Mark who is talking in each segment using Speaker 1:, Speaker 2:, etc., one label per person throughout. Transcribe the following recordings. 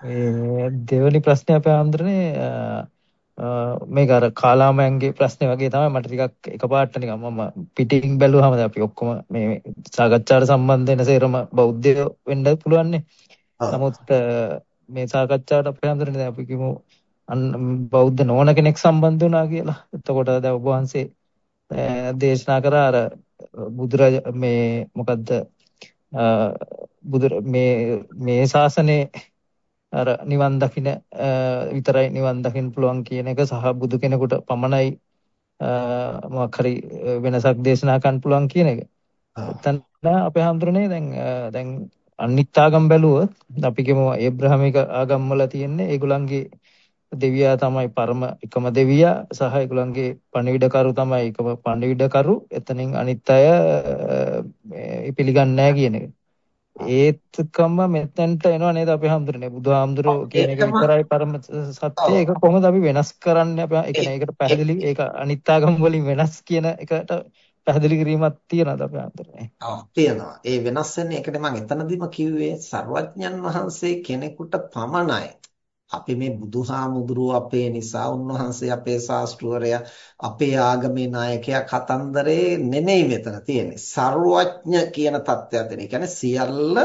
Speaker 1: මේ දෙවෙනි ප්‍රශ්නේ අපේ ආන්දරනේ මේක අර කාලාමයන්ගේ ප්‍රශ්නේ වගේ තමයි මට ටිකක් එකපාරට නිකන් මම පිටින් බැලුවාම අපි ඔක්කොම මේ සාකච්ඡාවට සම්බන්ධ වෙන සේරම බෞද්ධ වෙන්න පුළුවන්නේ. නමුත් මේ සාකච්ඡාවට අපේ ආන්දරනේ දැන් අපි කිමු බෞද්ධ නොවන කෙනෙක් සම්බන්ධ වුණා කියලා. එතකොට දැන් ඔබ වහන්සේ දේශනා කරා අර බුදුරජ මේ මොකද්ද බුදු මේ මේ ශාසනයේ අර නිවන් දකින්න විතරයි නිවන් දකින්න පුළුවන් කියන එක සහ බුදු කෙනෙකුට පමණයි මොකක් හරි වෙනසක් දේශනා කරන්න පුළුවන් කියන එක. එතන අපේ හඳුරන්නේ දැන් දැන් අනිත් ආගම් බැලුවොත් අපි කියමු ඒබ්‍රහමික ආගම් වල තියෙන්නේ ඒගොල්ලන්ගේ දෙවියා තමයි පරම එකම දෙවියා සහ ඒගොල්ලන්ගේ පණිවිඩකරු තමයි එකම පණිවිඩකරු එතනින් අනිත් අය පිළිගන්නේ නැහැ කියන එක. ඒත්කම මෙතෙන්ට එනවා නේද අපි හඳුරන්නේ බුදුහාමුදුරෝ කියන එක විතරයි පරම සත්‍ය ඒක කොහොමද අපි වෙනස් කරන්නේ? අපි ඒ කියන්නේ ඒකට පැහැදිලි ඒක අනිත්‍යගම් වලින් වෙනස් කියන එකට පැහැදිලි කිරීමක් තියනවාද අපි හඳුරන්නේ
Speaker 2: ඔව් තියෙනවා. ඒ වෙනස් වෙන්නේ ඒකට මම එතනදිම කිව්වේ සර්වඥන් වහන්සේ කෙනෙකුට පමණයි අපි මේ බුදුහාමුදුරුව අපේ නිසා උන්වහන්සේ අපේ ශාස්ත්‍රවරයා අපේ ආගමේ නායකයා කතන්දරේ නෙමෙයි මෙතන තියෙන්නේ ਸਰවඥ කියන தත්ත්වයක් දෙන. ඒ කියන්නේ සියල්ල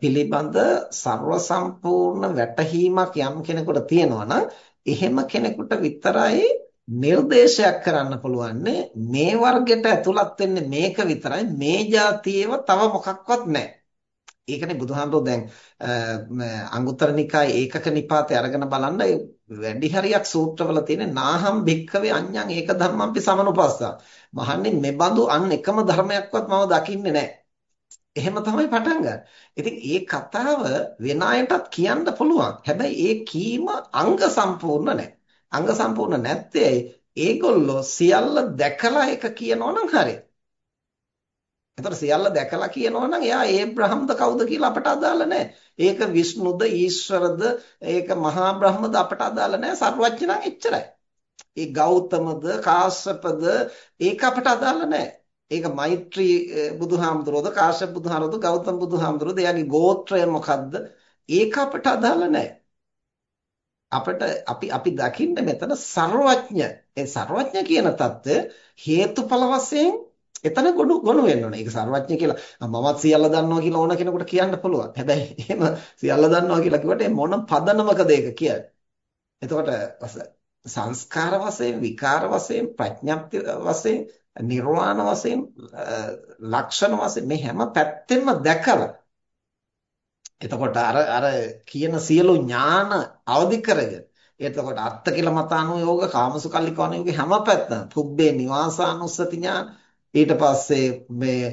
Speaker 2: පිළිබඳ ਸਰව සම්පූර්ණ වැටහීමක් යම් කෙනෙකුට තියෙනවා එහෙම කෙනෙකුට විතරයි නිර්දේශයක් කරන්න පුළුවන්නේ මේ වර්ගයට ඇතුළත් වෙන්නේ මේක විතරයි මේ જાතියේව තව මොකක්වත් නැහැ. ඒකනේ බුදුහාමුදුරෝ දැන් අංගුත්තර නිකායේ ඒකක නිපාතේ අරගෙන බලන්න වැඩි හරියක් සූත්‍රවල තියෙන නාහම් භික්කවේ අඤ්ඤං ඒක ධම්මම්පි සමනුපස්සා. මහන්නේ මෙබඳු අන් එකම ධර්මයක්වත් මම දකින්නේ නැහැ. එහෙම තමයි පටන් ගන්න. ඉතින් ඒ කතාව වෙන අයටත් කියන්න පුළුවන්. හැබැයි ඒ කීම අංග සම්පූර්ණ නැහැ. අංග සම්පූර්ණ නැත්තේ ඒගොල්ලෝ සියල්ල දැකලා එක කියනවා නම් හරියි. එතකොට සියල්ල දැකලා කියනවා නම් එයා ඒබ්‍රහම්ද කවුද කියලා අපට අදාළ නැහැ. ඒක විෂ්ණුද ඊශ්වරද ඒක මහා බ්‍රහ්මද අපට අදාළ නැහැ. සර්වඥ නම් එච්චරයි. ඒ ගෞතමද කාශ්‍යපද ඒක අපට අදාළ නැහැ. ඒක මෛත්‍රී බුදුහාමුදුරුවෝද කාශ්‍යප බුදුහාමුදුරුවෝද ගෞතම බුදුහාමුදුරුවෝද එයාගේ ගෝත්‍රය මොකද්ද? ඒක අපට අදාළ නැහැ. අපට අපි අපි දකින්න මෙතන සර්වඥ ඒ සර්වඥ කියන தත්ත්වය හේතුඵල වශයෙන් එතන ගොනු ගොනු වෙන්න ඕනේ. ඒක සර්වඥ කියලා මමත් සියල්ල දන්නවා කියලා ඕන කෙනෙකුට කියන්න පුළුවන්. හැබැයි එහෙම සියල්ල දන්නවා කියලා කිව්වට මොන පදනමකද ඒක කියන්නේ? එතකොට සංස්කාර වශයෙන්, විකාර වශයෙන්, ප්‍රඥප්ති වශයෙන්, නිර්වාණ වශයෙන්, ලක්ෂණ වශයෙන් මේ හැම පැත්තෙම දැකලා එතකොට අර අර කියන සියලු ඥාන අවදි කරගෙන එතකොට අත්ති කියලා මතානෝ යෝග කාමසුකල්ලිකවන යෝග හැම පැත්තම පුබ්බේ නිවාසානුස්සති ඥාන ඊට පස්සේ මේ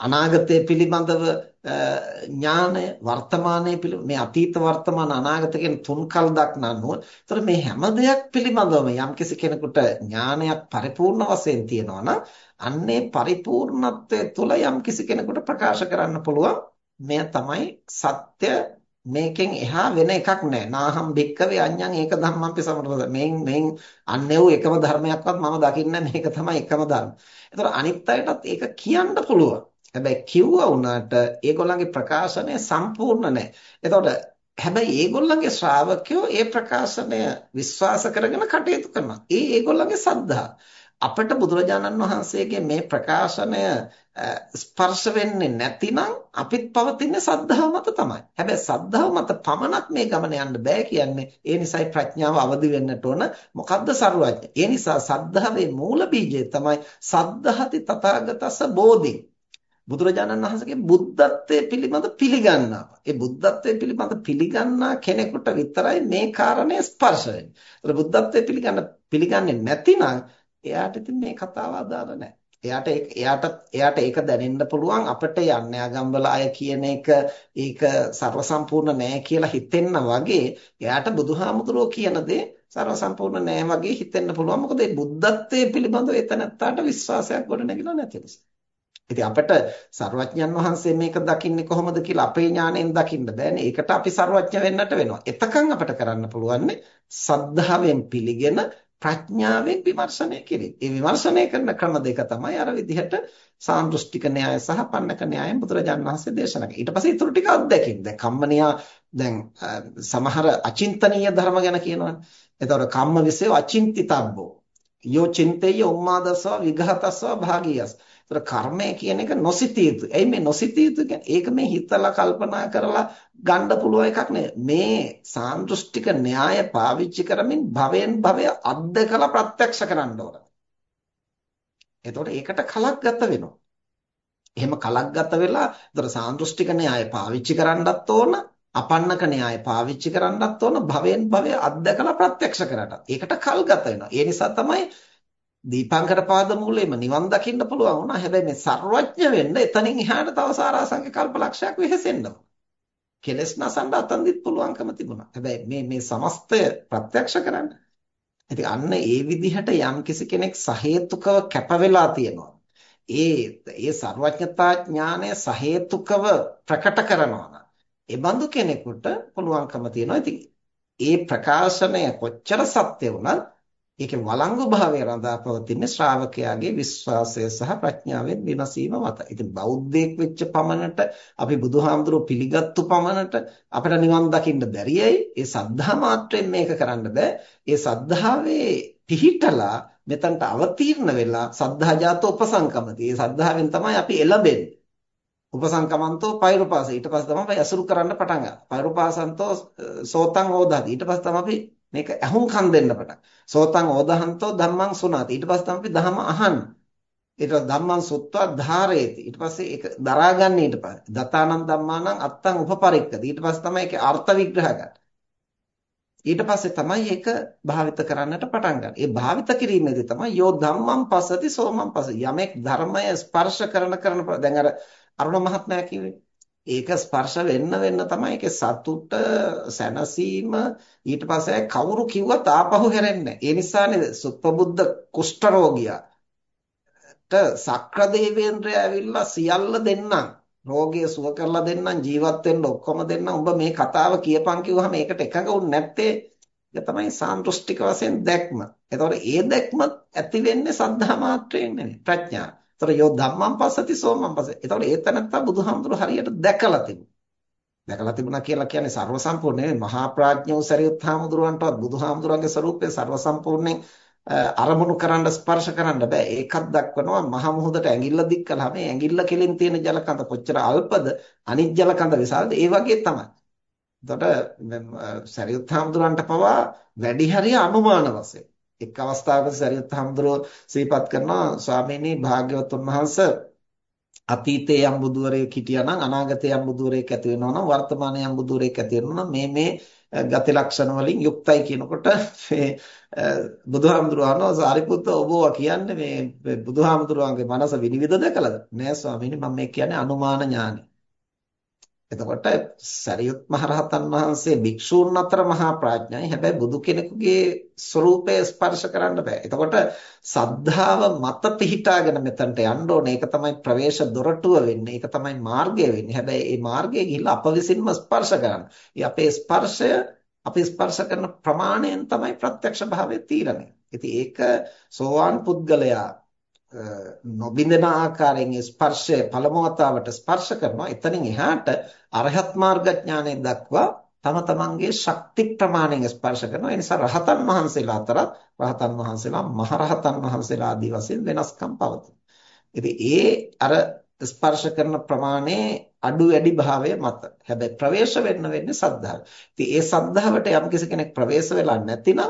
Speaker 2: අනාගතය පිළිබඳව ඥානය වර්තමානයේ පිළිබඳ මේ අතීත වර්තමාන අනාගත කියන තුන් කල් දක්නනුව. ඒතර මේ හැම දෙයක් පිළිබඳවම යම්කිසි කෙනෙකුට ඥානයක් පරිපූර්ණ වශයෙන් තියෙනවා නම් අන්නේ පරිපූර්ණත්වයේ තුල යම්කිසි කෙනෙකුට ප්‍රකාශ කරන්න පුළුවන් මෙය තමයි සත්‍ය මේකෙන් එහා වෙන එකක් නැහැ. නාහම් භික්කවේ අඤ්ඤං ඒක ධම්මම්පි සමරපද. මේන් මේන් අන්නේව එකම ධර්මයක්වත් මම දකින්නේ මේක තමයි එකම ධර්ම. ඒතර අනිත් අයටත් ඒක කියන්න පුළුවන්. හැබැයි කිව්වා වුණාට ඒගොල්ලන්ගේ ප්‍රකාශනය සම්පූර්ණ නැහැ. එතකොට හැබැයි ඒගොල්ලන්ගේ ශ්‍රාවකයෝ ඒ ප්‍රකාශනය විශ්වාස කරගෙන කටයුතු කරනවා. ඒ ඒගොල්ලන්ගේ සද්ධා. අපට බුදුරජාණන් වහන්සේගේ මේ ප්‍රකාශනය ස්පර්ශ වෙන්නේ නැතිනම් අපිත් පවතින්නේ සද්ධාව මත තමයි. හැබැයි සද්ධාව මත පමණක් මේ ගමන යන්න බෑ කියන්නේ ඒ නිසායි ප්‍රඥාව අවදි වෙන්නට ඕන. මොකද්ද සරුවඥ? ඒ නිසා සද්ධාවේ මූල බීජය තමයි සද්ධාති තථාගතස්ස බෝධි. බුදුරජාණන් වහන්සේගේ බුද්ධත්වයේ පිළිබඳ පිළිගන්නවා. ඒ බුද්ධත්වයේ පිළිබඳ පිළිගන්නා කෙනෙකුට විතරයි මේ කාරණය ස්පර්ශ වෙන්නේ. ඒතර බුද්ධත්වයේ පිළිගන්න පිළිගන්නේ නැතිනම් එයාට ඉතින් මේ කතාව අදාළ නැහැ. එයාට එයාට එයාට ඒක දැනෙන්න පුළුවන් අපිට යන්නේ අගම්බල අය කියන එක ඒක ਸਰව සම්පූර්ණ නෑ කියලා හිතෙන්න වගේ එයාට බුදුහාමුදුරුවෝ කියන දේ ਸਰව සම්පූර්ණ නෑ වගේ හිතෙන්න පුළුවන් මොකද ඒ බුද්ධත්වයේ පිළිබඳව එතනත්තාට විශ්වාසයක් ගොඩනැගිලා නැති නිසා. ඉතින් අපිට ਸਰවඥන් වහන්සේ මේක දකින්නේ කොහොමද කියලා අපේ ඥාණයෙන් දකින්න බෑනේ. ඒකට අපි ਸਰවඥ වෙන්නට වෙනවා. එතකන් අපිට කරන්න පුළුවන් සද්ධාවෙන් පිළිගෙන ප්‍රඥාවෙන් විමර්ශනය කිරීම. ඒ විමර්ශනය කරන ක්‍රම දෙක තමයි අර විදිහට සාන්දෘෂ්ටික න්‍යාය සහ පන්නක න්‍යායෙන් බුදුරජාණන් වහන්සේ දේශනා කළේ. ඊට පස්සේ ඊටු ටික අත්දැකීම්. දැන් කම්මනියා දැන් සමහර අචින්තනීය ධර්ම ගැන කියනවනේ. එතකොට කම්ම විසය අචින්තිතබ්බෝ. යෝ චින්තේය උම්මාදස්ව විඝාතස්ව භාගියස්. ඒතර කර්මය කියන එක නොසිතිය යුතු. එයි මේ නොසිතිය යුතු කියන්නේ ඒක මේ හිතලා කල්පනා කරලා ගන්න පුළුවන් එකක් නෙවෙයි. මේ සාන්දෘෂ්ටික න්‍යාය පාවිච්චි කරමින් භවෙන් භවය අද්දකලා ප්‍රත්‍යක්ෂ කරන්න ඕන. එතකොට ඒකට කලක් ගත වෙනවා. එහෙම කලක් ගත වෙලා ඒතර සාන්දෘෂ්ටික න්‍යාය පාවිච්චි කරන්නත් ඕන අපන්නක න්‍යාය පාවිච්චි කරන්නත් ඕන භවෙන් භවය අත්දකලා ප්‍රත්‍යක්ෂ කරන්නත්. ඒකට කල් ගත වෙනවා. ඒ නිසා තමයි දීපංකර පාද මූලෙම නිවන් දකින්න පුළුවන් වුණා. හැබැයි මේ සර්වඥ වෙන්න එතනින් එහාට තව සාරාංශක කල්පලක්ෂයක් වෙහෙසෙන්නවා. කෙලස් නසන්න අතන්දිත් පුළුවන්කම තිබුණා. හැබැයි මේ මේ සමස්තය ප්‍රත්‍යක්ෂ කරන්න. ඉතින් අන්න ඒ විදිහට යම් කිසි කෙනෙක් සහේතුකව කැප වෙලා තියෙනවා. ඒ ඒ සර්වඥතා ඥානය සහේතුකව ප්‍රකට කරනවා. ඒ බඳු කෙනෙකුට පුළුවන්කම තියෙනවා. ඉතින් ඒ ප්‍රකාශනය කොච්චර සත්‍ය වුණත් ඒකේ වළංගු භාවය රඳා පවතින්නේ ශ්‍රාවකයාගේ විශ්වාසය සහ ප්‍රඥාවෙන් විමසීම මත. ඉතින් බෞද්ධයෙක් වෙච්ච පමණට අපි බුදුහාමුදුරුවෝ පිළිගත්තු පමණට අපිට නිවන් දකින්න බැරියයි. ඒ සද්ධා මාත්‍රයෙන් මේක කරන්න බෑ. ඒ සද්ධාවේ පිහිටලා මෙතනට අවතීර්ණ වෙලා සද්ධා ජාත උපසංකමති. ඒ සද්ධාවෙන් තමයි අපි එළඹෙන්නේ. උපසංකමන්තෝ පෛරුපාස ඊට පස්සේ තමයි අපි අසුරු කරන්න පටන් ගන්න. පෛරුපාසන්තෝ සෝතං ඕදාති ඊට පස්සේ තමයි අපි මේක ඇහුම්කන් දෙන්න පටන්. සෝතං ඕදහන්තෝ ධම්මං සුනාති ඊට පස්සේ තමයි අපි ධර්ම අහන්න. ඊට පස්සේ ධම්මං සුත්වා ධාරේති ඊට පස්සේ ඒක දරාගන්න ඊට පස්සේ දතානං ධම්මානං අත්තං උපපරික්කති ඊට පස්සේ තමයි ඒකේ අර්ථ විග්‍රහ ගන්න. ඊට පස්සේ තමයි ඒක භාවිත කරන්නට පටන් ගන්න. ඒ භාවිත කිරීමේදී තමයි යෝ ධම්මං පස්සති සෝමං පස්ස යමෙක් ධර්මය ස්පර්ශ කරන කරන දැන් අර අරුණ මහත්මයා කිව්වේ ඒක ස්පර්ශ වෙන්න වෙන්න තමයි ඒකේ සතුට සැනසීම ඊට පස්සේ කවුරු කිව්වත් ආපහු හැරෙන්නේ ඒ නිසානේ සුප්පබුද්ධ කුෂ්ඨ රෝගියාට සක්‍ර දේවේන්ද්‍රය ඇවිල්ලා සියල්ල දෙන්නම්. රෝගය සුව කරලා දෙන්නම් ජීවත් වෙන්න ඔක්කොම දෙන්නම්. උඹ මේ කතාව කියපන් කිව්වහම ඒකට එකඟ වුනේ නැත්තේ. ඒක තමයි සාන්දෘෂ්ටික වශයෙන් දැක්ම. එතකොට ඒ දැක්ම ඇති වෙන්නේ සද්ධා මාත්‍රයෙන් නෙවෙයි ප්‍රඥා. එතකොට යෝ ධම්මං පස්සති සෝමං පස්ස. එතකොට ඒ තැනත්තා බුදුහාමුදුරු හරියට දැකලා තිබුණා. දැකලා තිබුණා කියලා කියන්නේ ਸਰව සම්පූර්ණ නෙවෙයි මහා ප්‍රඥා උසරියුත් හාමුදුරුවන්ටවත් බුදුහාමුදුරන්ගේ ස්වરૂපයෙන් ਸਰව සම්පූර්ණයෙන් අරමුණු කරන්න ස්පර්ශ කරන්න බෑ. ඒකත් දක්වනවා මහා මොහොතට ඇඟිල්ල දික් කළා මේ ඇඟිල්ල කෙලින් තියෙන ජලකඳ කොච්චර අල්පද අනිත් ජලකඳ විශාලද? ඒ වගේ තමයි. එතකොට සරියුත් හාමුදුරන්ට පවා වැඩි හරිය අනුමාන වශයෙන් එක් අවස්ථාවක සරියුත් හාමුදුරුවෝ සිහිපත් කරනවා ස්වාමීනි භාග්‍යවතුන් වහන්සේ අතීතයේ යම් බුදුවරයෙක් හිටියා නම් අනාගතයේ යම් බුදුවරයෙක් ඇති වෙනවා නම් වර්තමානයේ යම් බුදුවරයෙක් ඇති වෙනවා නම් මේ මේ ගති ලක්ෂණ වලින් යුක්තයි කියනකොට මේ බුදුහාමුදුරුවෝ අහනවා සාරිපුත්ත ඔබ කියන්නේ මේ බුදුහාමුදුරුවන්ගේ මනස විනිවිද දැකලාද? නෑ ස්වාමීනි මම මේ කියන්නේ අනුමාන ඥානෙ. එතකොට සරියුත් මහරහතන් වහන්සේ භික්ෂූන් අතර මහා ප්‍රඥයි. හැබැයි බුදු කෙනෙකුගේ ස්වરૂපය ස්පර්ශ කරන්න බෑ. එතකොට සද්ධාව මත පිහිටාගෙන මෙතනට යන්න ඕනේ. ඒක තමයි ප්‍රවේශ දොරටුව වෙන්නේ. ඒක තමයි මාර්ගය වෙන්නේ. හැබැයි මේ මාර්ගය ගිහිල්ලා අප විසින්ම ස්පර්ශ කරන්න. අපේ ස්පර්ශය අපි ස්පර්ශ කරන ප්‍රමාණයෙන් තමයි ප්‍රත්‍යක්ෂ භාවය තීරණය. ඉතින් ඒක සෝවාන් පුද්ගලයා නොබින්දන ආකාරයෙන් ස්පර්ශය පළමු වතාවට ස්පර්ශ කරනවා එතනින් එහාට අරහත් මාර්ග ඥානය දක්වා තම තමන්ගේ ශක්ති ප්‍රමාණයෙන් ස්පර්ශ කරනවා ඒ නිසා රහතන් වහන්සේලා අතරත් රහතන් වහන්සේලා මහරහතන් වහන්සේලා ආදී වශයෙන් වෙනස්කම් පවතී. ඉතින් ඒ අර ස්පර්ශ කරන ප්‍රමාණයේ අඩු වැඩි භාවය මත. හැබැයි ප්‍රවේශ වෙන්න වෙන්නේ සද්ධාව. ඉතින් ඒ සද්ධාවට යම්කිසි කෙනෙක් ප්‍රවේශ වෙලා නැතිනම්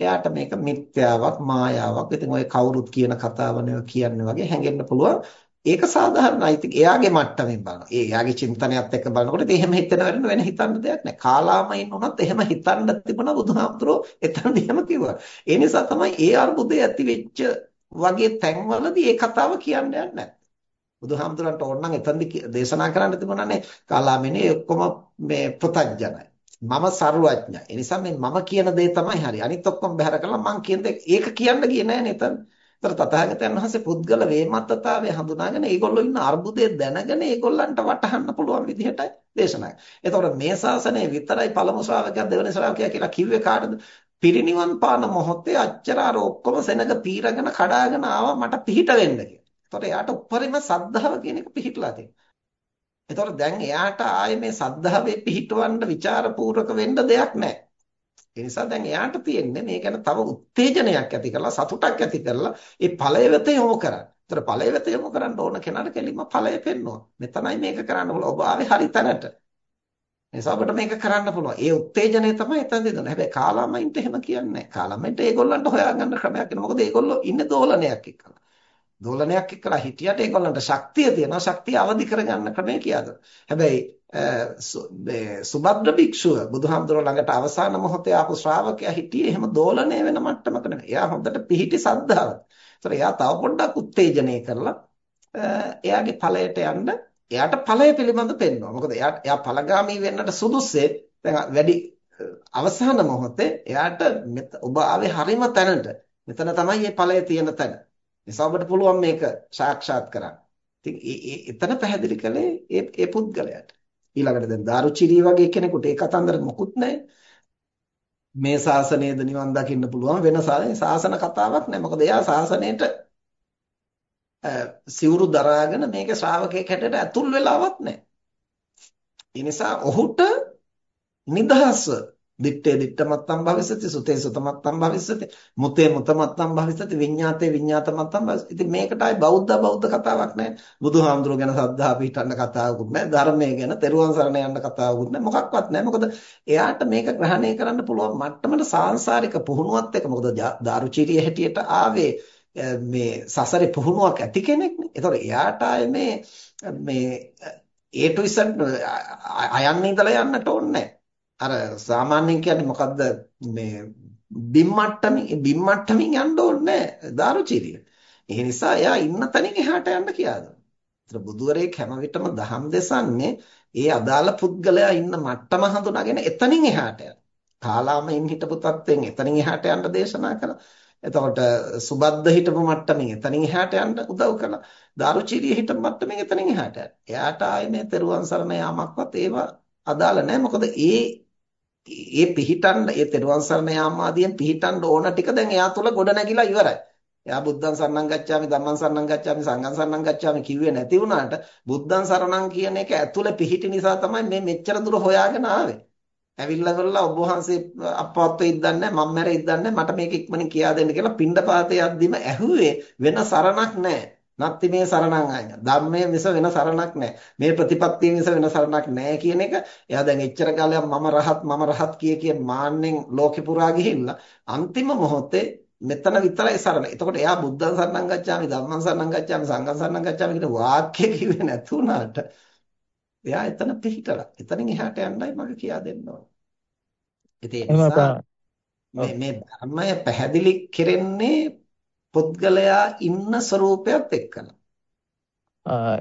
Speaker 2: එයාට මේක මිත්‍යාවක් මායාවක්. ඉතින් ඔය කවුරුත් කියන කතාවනේ කියන්නේ වගේ හැඟෙන්න පුළුවන්. ඒක සාධාරණයි. ඉතින් එයාගේ මට්ටමින් බලනවා. ඒ එයාගේ චින්තනයත් එක්ක බලනකොට ඉතින් එහෙම හිතන වෙන වෙන හිතන්න දෙයක් නැහැ. කාලාමයින් වුණත් එහෙම හිතන්න තිබුණා බුදුහාමුදුරෝ එතනදී එහෙම කිව්වා. ඒ නිසා තමයි ඒ අර්බුදය ඇති වෙච්ච වගේ තැන්වලදී ඒ කතාව කියන්න යන්නේ බුදුහාමුදුරන්ට ඕන නම් එතනදි දේශනා කරන්න තිබුණානේ කාලාමනේ ඔක්කොම මේ ප්‍රත්‍යඥයි. මම සරුවඥයි. ඒ නිසා මේ මම කියන දේ තමයි හරි. අනිත් ඔක්කොම බහැර කළා මං කියන දේ ඒක කියන්න ගියේ නෑ නේද? ඒතර තථාගතයන් වහන්සේ පුද්ගල වේමත්තතාවය හඳුනාගෙන ඒගොල්ලෝ ඉන්න අර්බුදය දැනගෙන ඒගොල්ලන්ට වටහන්න පුළුවන් විදිහට දේශනා කළා. එතකොට මේ ශාසනය විතරයි පළමු ශ්‍රාවකයා දෙවෙනි ශ්‍රාවකයා කියලා කිව්වේ කාටද? පිරිනිවන් පාන මොහොතේ අච්චර අර ඔක්කොම සෙනඟ පීරගෙන කඩාගෙන ආවා මට පිහිට වෙන්න කියලා. එතකොට එයාට උපරිම සද්ධාව කියන එක පිහිටලා තියෙනවා. එතකොට දැන් එයාට ආයේ මේ සද්ධාවේ පිහිටවන්න ਵਿਚාරපූර්වක වෙන්න දෙයක් නැහැ. ඒ නිසා දැන් එයාට තියෙන්නේ මේ ගැන තව උත්තේජනයක් ඇති කරලා සතුටක් ඇති කරලා ඒ ඵලය වෙත යොමු කරන්න. ඒතර ඵලය වෙත යොමු කරන්න ඕන කෙනාට කෙලින්ම ඵලය පෙන්වනවා. මෙතනයි මේක කරන්න පුළුවන්. ඔබ ආවේ හරි තැනට. නිසා අපිට මේක කරන්න පුළුවන්. ඒ උත්තේජනය තමයි එතනදී දුන්නේ. හැබැයි කාලාමයින්ට එහෙම කියන්නේ නැහැ. කාලාමයින්ට ඒගොල්ලන්ට හොයාගන්න ක්‍රමයක් නෑ. මොකද ඒගොල්ලෝ ඉන්නේ දෝලනයක් එක්කලා. දෝලනයක් එක්කලා හිටියට ඒගොල්ලන්ට ශක්තිය තියෙනවා. ශක්තිය අවදි කරගන්න ක්‍රමය කියද. හැබැයි සුබද්ද භික්ෂුව බුදුහාමුදුරුවෝ ළඟට අවසාන මොහොතේ ආපු ශ්‍රාවකයා හිටියේ එහෙම දෝලණය වෙන මට්ටමක නෙවෙයි. එයා හොඳට පිහිටි සද්ධාවක්. ඒතර එයා තව පොඩ්ඩක් උත්තේජනය කරලා එයාගේ ඵලයට යන්න එයාට ඵලය පිළිබඳ පෙන්වනවා. මොකද එයා එයා ඵලගාමී වෙන්නට සුදුස්සේ දැන් වැඩි අවසාන මොහොතේ එයාට ඔබ ආවේ හරිම තැනට. මෙතන තමයි මේ ඵලය තියෙන තැන. නිසා ඔබට පුළුවන් මේක සාක්ෂාත් කරගන්න. ඉතින් එතන පැහැදිලි කළේ ඒ ඒ පුද්ගලයාට. ඊළඟට දැන් දාරුචිරි වගේ කෙනෙකුට ඒ කතන්දර මොකුත් නැහැ. මේ ශාසනයේද නිවන් දකින්න පුළුවන් වෙන ශාසන කතාවක් නැහැ. මොකද එයා ශාසනයට සිවුරු දරාගෙන මේක ශ්‍රාවකයෙක් හැටියට ඇතුල් වෙලාවක් නැහැ. ඒ නිසා ඔහුට නිදහස්ව දිත්තේ දිත්තමත්තම් භවිසති සුතේ සුතමත්තම් භවිසති මුතේ මුතමත්තම් භවිසති විඤ්ඤාතේ විඤ්ඤාතමත්තම් භවිසති. ඉතින් මේකට ආයි බෞද්ධ බෞද්ධ කතාවක් නැහැ. බුදුහාමුදුරුවෝ ගැන සද්ධා පිටන්න කතාවකුත් නැහැ. ධර්මයේ ගැන තෙරුවන් සරණ යන්න කතාවකුත් නැහැ. මොකක්වත් නැහැ. මොකද එයාට මේක ග්‍රහණය කරන්න පුළුවන් මට්ටමට සාංශාරික පුහුණුවත් එක්ක මොකද දාරුචීරිය හැටියට ආවේ මේ සසරේ පුහුණුවක් ඇති කෙනෙක්නේ. ඒතකොට එයාට ආයේ මේ මේ A to Z අයන්න ඉඳලා යන්නට ඕනේ අර සාමාන්‍යයෙන් කියන්නේ මොකද්ද මේ බිම් මට්ටමින් බිම් මට්ටමින් යන්න ඕනේ දාරුචීරිය. ඒ නිසා එයා ඉන්න තැනින් එහාට යන්න කියලා දෙනවා. ඒතර බුදුවරයෙක් හැම විටම දහම් දෙසන්නේ ඒ අදාළ පුද්ගලයා ඉන්න මට්ටම හඳුනාගෙන එතනින් එහාට යන. කාලාමෙන් හිටපු තත්ත්වෙන් එතනින් එහාට යන්න දේශනා කළා. එතකොට සුබද්ද හිටපු මට්ටමින් එතනින් එහාට යන්න උදව් කළා. දාරුචීරිය හිටපු මට්ටමින් එතනින් එහාට යන්න. එයාට ආයේ මේ තෙරුවන් සරණ යාමක්වත් ඒවා අදාළ නැහැ. මොකද ඒ ඒ පිහිටන්න ඒ තෙරුවන් සරණ යාම ආදියෙන් පිහිටන්න ඕන ටික දැන් එයා තුල ගොඩ නැගිලා ඉවරයි. එයා බුද්ධං සරණං ගච්ඡාමි ධම්මං සරණං ගච්ඡාමි සංඝං සරණං ගච්ඡාමි කිව්වේ නැති වුණාට බුද්ධං සරණං කියන එක ඇතුලේ පිහිටි නිසා තමයි මේ මෙච්චර දුර හොයාගෙන ආවේ. ඇවිල්ලා කරලා ඔබ වහන්සේ අපවත් වෙයිද දන්නේ මම මැරෙයිද දන්නේ මට මේක ඉක්මනින් කියා දෙන්න කියලා පින්ඩපාතේ යද්දිම ඇහුවේ වෙන සරණක් නැහැ. නත්ති මේ සරණං ආය. ධම්මයේ මිස වෙන සරණක් නැහැ. මේ ප්‍රතිපත්තිය මිස වෙන සරණක් නැහැ කියන එක එයා දැන් එච්චර කාලයක් මම රහත් මම රහත් කිය කිය මාන්නෙන් ලෝකෙ පුරා ගිහිල්ලා අන්තිම මොහොතේ මෙතන විතරයි සරණ. එතකොට එයා බුද්ධං සරණං ගච්ඡාමි ධම්මං සරණං ගච්ඡාමි සංඝං සරණං ගච්ඡාමි කියන වාක්‍ය කිව්වේ නැතුණාට එයා එතන පිහිටලා. එතනින් එහාට යන්නයි මම කියා දෙන්න ඕන. ඉතින් මේ මේ ධර්මය පැහැදිලි කෙරෙන්නේ පුද්ගලයා ඉන්න ස්වરૂපයත් එක්කලා.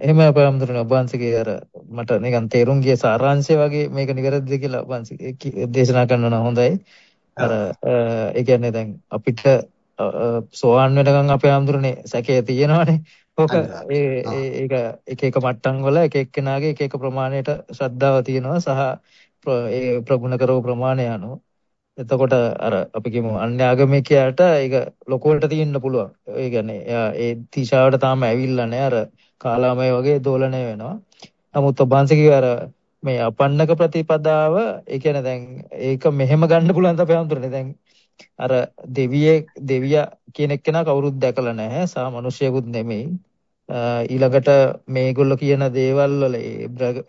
Speaker 1: එහෙම අපහම්දුරනේ ඔබ වහන්සේගේ අර මට නිකන් තේරුම් ගිය සාරාංශය වගේ මේක නිවැරදිද කියලා ඔබ වහන්සේ දේශනා කරනවා හොඳයි. අර ඒ කියන්නේ දැන් අපිට සෝවාන් වෙනකන් අපේ ආම්දුරනේ සැකේ තියෙනවානේ. ඒ ඒක එක එක මට්ටම් වල එක එක්කෙනාගේ එක එක ප්‍රමාණයට ශ්‍රද්ධාව තියෙනවා සහ ඒ ප්‍රගුණ කරව ප්‍රමාණය අනුව එතකොට අර අපි කියමු අන්‍යාගමිකයාට ඒක ලොකුවට තියෙන්න පුළුවන්. ඒ කියන්නේ එයා ඒ තිශාවට තාම ඇවිල්ලා නැහැ අර කාලාමය වගේ දෝලණය වෙනවා. නමුත් ඔබanse අර මේ අපන්නක ප්‍රතිපදාව ඒ කියන්නේ දැන් ඒක මෙහෙම ගන්න පුළුවන් තමයි හඳුරන්නේ. දැන් අර දෙවියේ දෙවියා කියන එක්කෙනා කවුරුත් දැකලා නැහැ. සා මිනිසියෙකුත් නෙමෙයි. ඊළඟට මේගොල්ලෝ කියන දේවල් වල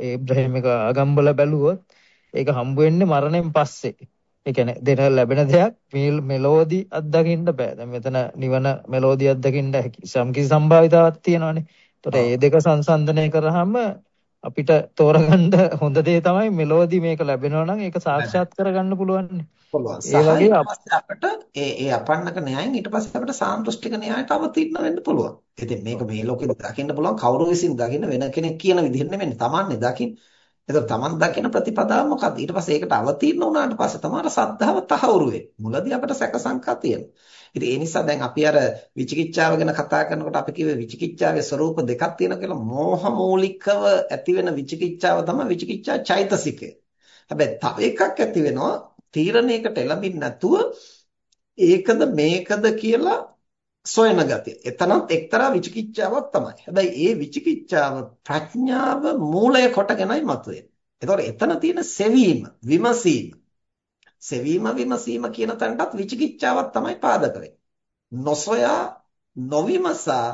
Speaker 1: ඒබ්‍රහීමික ආගම්බල බැලුවොත් ඒක හම්බ වෙන්නේ මරණයෙන් පස්සේ. ඒ කියන්නේ දෙන ලැබෙන දෙයක් මෙලෝදි අත්දකින්න බෑ. දැන් මෙතන නිවන මෙලෝදි අත්දකින්න හැකි සම්කිසි සම්භාවිතාවක් තියෙනවානේ. ඒතකොට මේ දෙක සංසන්දනය කරාම අපිට තෝරගන්න හොඳ දේ තමයි මෙලෝදි මේක ලැබෙනවා නම් ඒක සාක්ෂාත් කරගන්න පුළුවන්.
Speaker 2: ඒ වගේ අපිට ඒ ඒ අපන්නක න්‍යායෙන් ඊට පස්සේ අපිට සාන්දෘෂ්ටික න්‍යායට අවතීර්ණ වෙන්න පුළුවන්. ඉතින් මේක මේ ලෝකෙ දකින්න පුළුවන් කවුරු විසින් දකින්න වෙන කෙනෙක් කියන විදිහට නෙමෙයි. Tamanne දකින්න. එතකොට Taman දකින ප්‍රතිපදාව මොකක්ද? ඊට පස්සේ ඒකට අවතීර්ණ වුණාට පස්සේ තමයි සද්ධාව තහවුරු වෙන්නේ. මුලදී අපිට සැක සංකා තියෙනවා. ඉතින් ඒ නිසා දැන් අපි අර විචිකිච්ඡාව ගැන කතා කරනකොට අපි කිව්වේ විචිකිච්ඡාවේ ස්වરૂප දෙකක් තියෙනවා කියලා. මෝහ මූලිකව ඇති වෙන විචිකිච්ඡාව තමයි විචිකිච්ඡා චෛතසිකය. හැබැයි තව එකක් ඇති වෙනවා තීරණයකට එළඹින්න නැතුව ඒකද මේකද කියලා සොයන ගතිය. එතනත් එක්තරා විචිකිච්ඡාවක් තමයි. හැබැයි ඒ විචිකිච්ඡාව ප්‍රඥාව මූලය කොටගෙනයි මතුවෙන්නේ. ඒතකොට එතන තියෙන සෙවීම, විමසීම. සෙවීම විමසීම කියන තැනටත් විචිකිච්ඡාවක් තමයි පාදක නොසොයා නොවිමසා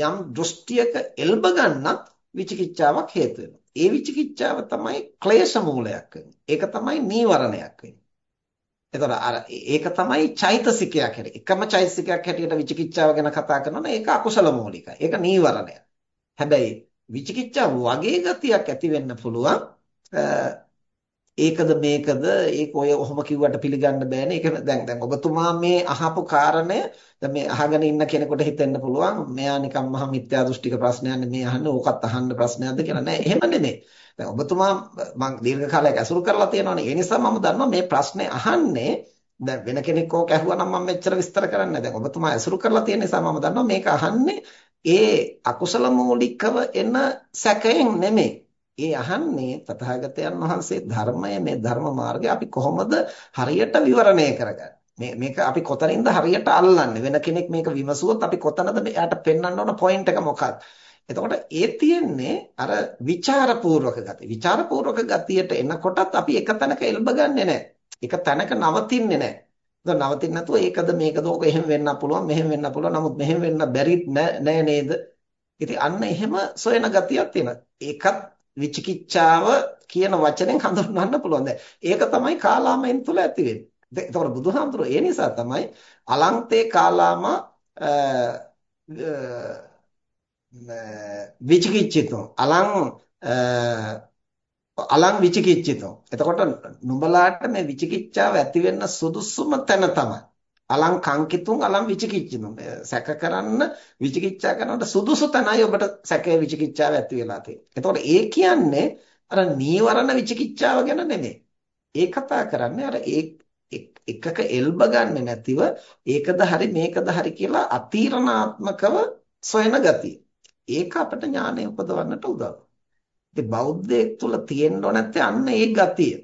Speaker 2: යම් දෘෂ්ටියක එල්බ ගන්නත් විචිකිච්ඡාවක් හේතු ඒ විචිකිච්ඡාව තමයි ක්ලේශ මූලයක් වෙන්නේ. ඒක තමයි නීවරණයක් වෙන්නේ. එතකොට අර ඒක තමයි චෛතසිකයක් හැටියට. එකම චෛතසිකයක් හැටියට විචිකිච්ඡාව ගැන කතා කරනවා ඒක අකුසල මූලිකයි. ඒක නීවරණය. හැබැයි විචිකිච්ඡාව වගේ ගතියක් ඇති වෙන්න පුළුවන්. ඒකද මේකද ඒක ඔය ඔහොම කිව්වට පිළිගන්න බෑනේ. ඒක දැන් දැන් ඔබතුමා මේ අහපු කාරණය දැන් මේ අහගෙන ඉන්න කෙනෙකුට හිතෙන්න පුළුවන් මෙයා නිකන් මහා මිත්‍යා දෘෂ්ටික ප්‍රශ්නයක් මේ අහන්නේ ඕකත් අහන්න ප්‍රශ්නයක්ද කියලා නෑ. එහෙම නෙමෙයි. දැන් ඔබතුමා මම දීර්ඝ කාලයක් ඇසුරු කරලා තියෙනවානේ. ඒ නිසා මම දන්නවා මේ ප්‍රශ්නේ අහන්නේ දැන් වෙන කෙනෙක් ඕක ඇහුවා නම් මම මෙච්චර විස්තර කරන්නේ නැහැ. දැන් ඔබතුමා ඇසුරු කරලා තියෙන නිසා මම දන්නවා මේක අහන්නේ ඒ අකුසල මූලිකව එන සැකයෙන් නෙමෙයි. ඒ අහන්නේ තථාගතයන් වහන්සේ ධර්මය මේ ධර්ම මාර්ගය අපි කොහොමද හරියට විවරණය කරගන්නේ? මේ මේක අපි කොතනින්ද හරියට අල්ලන්නේ? වෙන කෙනෙක් මේක විමසුවොත් අපි කොතනද එයාට පෙන්වන්න ඕන පොයින්ට් එක මොකක්ද? එතකොට ඒ තියෙන්නේ අර ਵਿਚාරපූර්වක ගතිය. ਵਿਚාරපූර්වක ගතියට එනකොටත් අපි එක තැනක එල්බ ගන්නෙ නැහැ. එක තැනක නවතින්නේ නැහැ. දැන් නවතින්න නැතුව ඒකද මේකද ඕක එහෙම වෙන්න පුළුවන් මෙහෙම වෙන්න පුළුවන්. නමුත් මෙහෙම වෙන්න බැරිත් නෑ නේද? ඉතින් අන්න එහෙම සොයන ගතියක් තියෙනවා. ඒකත් විචිකිච්ඡාව කියන වචනෙන් හඳුන්වන්න පුළුවන්. දැන් ඒක තමයි කාලාමයෙන් තුල ඇති වෙන්නේ. එතකොට බුදුහාමුදුරුවෝ ඒ නිසා තමයි අලංතේ කාලාම විචිකිච්ඡිතෝ අලං අලං විචිකිච්ඡිතෝ එතකොට නුඹලාට මේ විචිකිච්ඡාව ඇති වෙන්න සුදුසුම තැන තමයි අලං කංකිතුන් අලං විචිකිච්ඡිතුන් සැක කරන්න විචිකිච්ඡා කරනකොට සුදුසු තැනයි ඔබට සැකේ විචිකිච්ඡාව ඇති වෙලා තියෙන්නේ. එතකොට ඒ කියන්නේ අර නීවරණ විචිකිච්ඡාව ගැන නෙමෙයි. ඒ කතා කරන්නේ අර ඒ එකක එල්බ ගන්නෙ නැතිව ඒකද හරි මේකද හරි කියලා අතීරණාත්මකව සොයන ගතිය. ඒක අපට ඥානය උපදවන්නට උදව්. ඉතින් බෞද්ධයෙක් තුල තියෙන්න නැත්තේ අන්න ඒ ගතිය.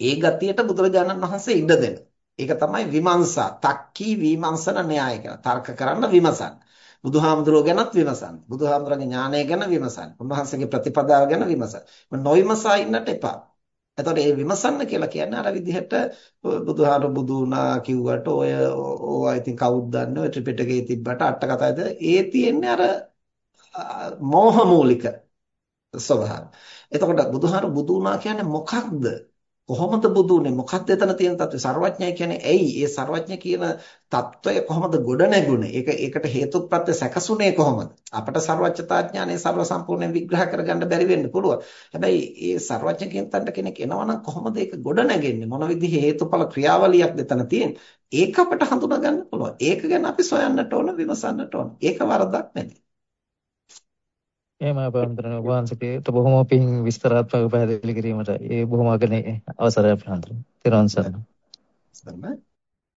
Speaker 2: ඒ ගතියට බුදුරජාණන් වහන්සේ ඉඩ දෙන. ඒක තමයි විමර්ශා. තක්කී විමර්ශන න්‍යාය කියලා. තර්ක කරන්න විමසන්න. බුදුහාමුදුරුවෝ ගැනත් විමසන්න. බුදුහාමුදුරන්ගේ ඥානය ගැන විමසන්න. උන්වහන්සේගේ ප්‍රතිපදාව ගැන විමසන්න. නොවිමසා ඉන්නට එපා. එතකොට මේ විමසන්න කියලා කියන්නේ අර විදිහට බුදුහාර බුදු වුණා කිව්වට ඔය ඕවා ඉතින් කවුද දන්නේ ඔය ත්‍රිපිටකයේ තිබ්බට අට කතාවද ඒ තියෙන්නේ අර මෝහ මූලික ස්වභාවය. එතකොට බුදුහාර බුදු වුණා කියන්නේ මොකක්ද? කොහොමද බුදු උනේ මොකක්ද එතන තියෙන தત્ත්වය ਸਰවඥය කියන්නේ ඇයි? ඒ ਸਰවඥ කියන தত্ত্বය කොහොමද ගොඩ නැගුණේ ඒක ඒකට හේතුප්‍රත්‍ය සැකසුනේ කොහොමද? අපට ਸਰවඥතාඥානේ ਸਰව සම්පූර්ණයෙන් විග්‍රහ කරගන්න බැරි වෙන්න පුළුවන්. හැබැයි ඒ ਸਰවඥ කියන තන්ට කෙනෙක් එනවනම් කොහොමද ඒක ගොඩ නැගෙන්නේ මොන විදිහ හේතුඵල ක්‍රියාවලියක්ද එතන තියෙන්නේ? ඒක අපට හඳුනා ගන්න පුළුවන්. ඒක ගැන අපි සොයන්නට ඕන විමසන්නට ඕන. ඒක වරදක් නෙමෙයි.
Speaker 1: එහෙම අපහන්තරන වහන්සේට බොහොම පිං විස්තරාත්මකව පැහැදිලි කිරීමට ඒ බොහොම අගනේ අවසරය අපහන්තරන. තිරුවන් සරණයි.
Speaker 2: සරණයි.